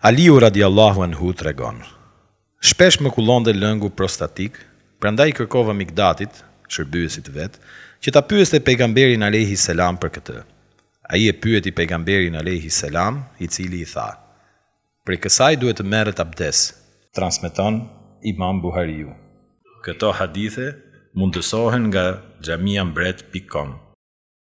Aliu radijallahu anhu tregon, Shpesh më kullonte lëngu prostatik, prandaj i kërkova Mikdadit, shërbyesit të vet, që ta pyeste Pejgamberin alejhi selam për këtë. Ai e pyeti Pejgamberin alejhi selam, i cili i tha, Prej kësaj duhet të merret abdes. Transmeton Imam Buhariu. Këto hadithe mundësohen nga xhamiambret pikë kom.